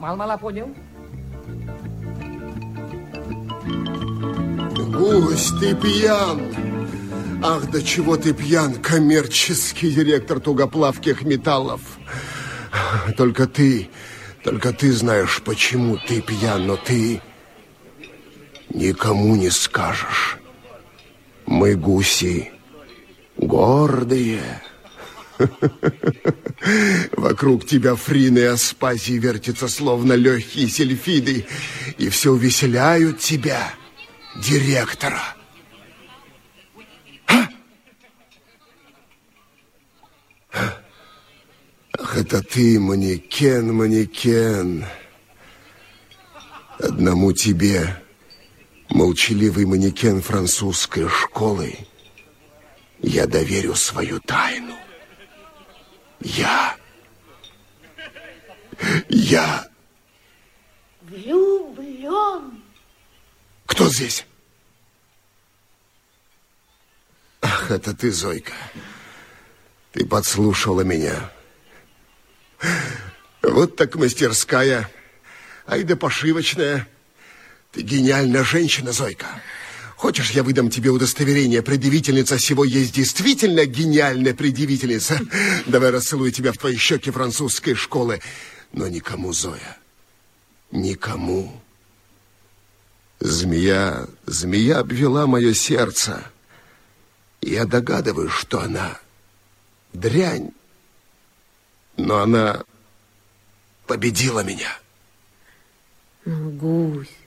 Мало-мало понял. Гусь, ты пьян. Ах, до чего ты пьян, коммерческий директор тугоплавких металлов. Только ты, только ты знаешь, почему ты пьян, но ты никому не скажешь. Мы гуси гордые. Вокруг тебя Фрины и Аспазии вертятся, словно легкие сельфиды, и все увеселяют тебя, директора. Ах, это ты, манекен, манекен. Одному тебе, молчаливый манекен французской школы, я доверю свою тайну. Я... Я... Влюблен. Кто здесь? Ах, это ты, Зойка. Ты подслушала меня. Вот так мастерская. Ай да пошивочная. Ты гениальная женщина, Зойка. Хочешь, я выдам тебе удостоверение? Предъявительница всего есть действительно гениальная предъявительница. Давай расцелую тебя в твои щеки французской школы. Но никому, Зоя, никому. Змея, змея обвела мое сердце. Я догадываюсь, что она дрянь, но она победила меня. Ну, гусь,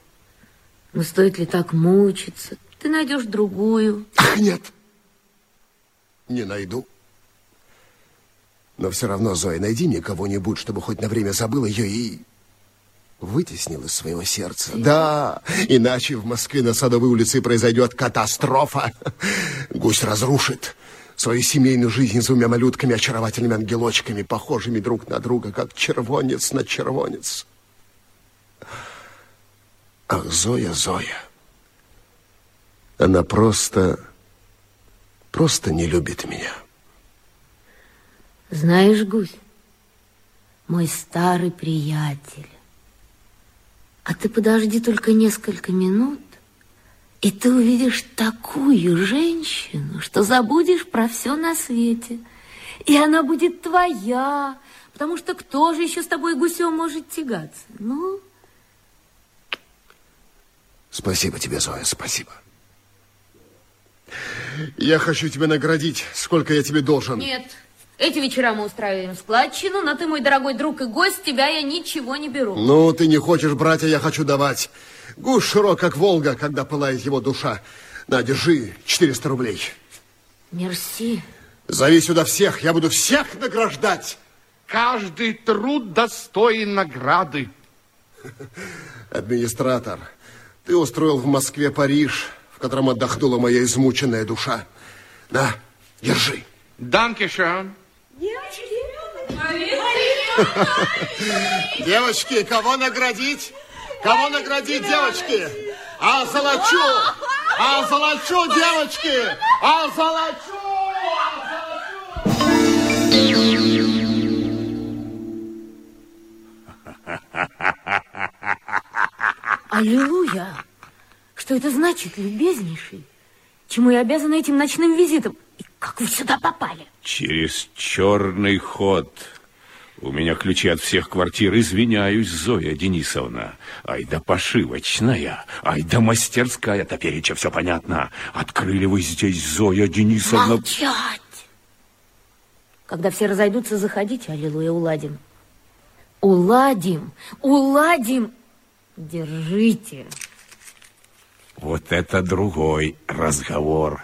ну стоит ли так мучиться? Ты найдешь другую. Ах, нет, не найду. Но все равно, Зоя, найди мне кого-нибудь, чтобы хоть на время забыл ее и вытеснил из своего сердца. Да, иначе в Москве на Садовой улице произойдет катастрофа. Гусь разрушит свою семейную жизнь с двумя малютками, очаровательными ангелочками, похожими друг на друга, как червонец на червонец. Ах, Зоя, Зоя. Она просто, просто не любит меня. Знаешь, Гусь, мой старый приятель, а ты подожди только несколько минут, и ты увидишь такую женщину, что забудешь про все на свете. И она будет твоя, потому что кто же еще с тобой гусем может тягаться? Ну? Спасибо тебе, Зоя, спасибо. Я хочу тебя наградить. Сколько я тебе должен? Нет. Эти вечера мы устраиваем складчину, но ты, мой дорогой друг и гость, тебя я ничего не беру. Ну, ты не хочешь брать, а я хочу давать. Гусь широк, как Волга, когда пылает его душа. На, держи 400 рублей. Мерси. Зови сюда всех, я буду всех награждать. Каждый труд достоин награды. Администратор, ты устроил в Москве Париж, в котором отдохнула моя измученная душа. На, держи. Данкешон. Девочки, кого наградить? Кого наградить, девочки? А золочу! А золочу, девочки! А золочу! Аллилуйя! Что это значит, любезнейший? Чему я обязана этим ночным визитом? И как вы сюда попали? Через черный ход. У меня ключи от всех квартир. Извиняюсь, Зоя Денисовна. Ай да пошивочная, ай да мастерская. Топереча все понятно. Открыли вы здесь, Зоя Денисовна. Молчать! Когда все разойдутся, заходите, аллилуйя, уладим. Уладим, уладим. Держите. Вот это другой разговор.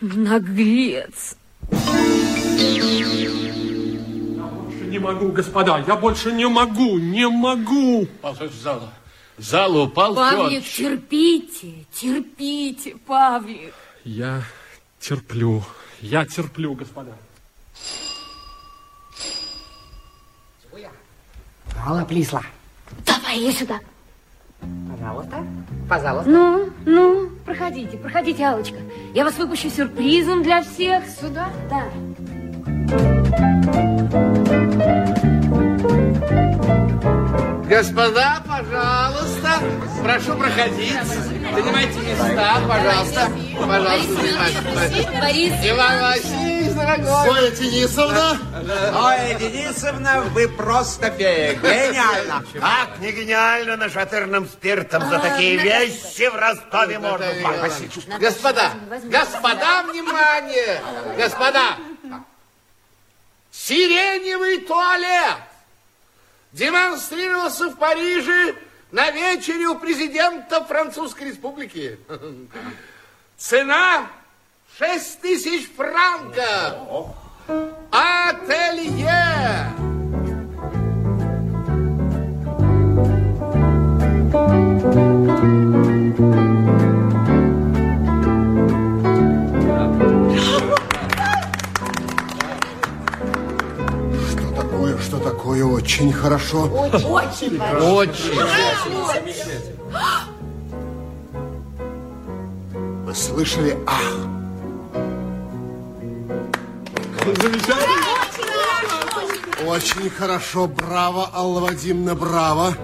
Наглец. Не могу, господа, я больше не могу, не могу. Залу. В залу упал Павлик, тот. терпите, терпите, Павлик. Я терплю, я терплю, господа. Мало плисла. Давай, я сюда. Пожалуйста, пожалуйста. Ну, ну, проходите, проходите, Алочка. Я вас выпущу сюрпризом для всех. Сюда? Да. Господа, пожалуйста, прошу проходить. Занимайте места, пожалуйста. Пожалуйста, занимайте. Борис, Иван Васильевич, дорогой. Зоя Денисовна! Ой, Денисовна, вы просто фея. Гениально. Как не гениально нашатырным спиртом за такие вещи в Ростове можно. Господа, господа, внимание! Господа! Сиреневый туалет демонстрировался в Париже на вечере у президента Французской Республики. Цена 6 тысяч франков. Ателье. Что такое, что такое? Очень хорошо. Очень. Вы слышали? Ах! Очень хорошо. Браво, Алла Вадимовна, браво.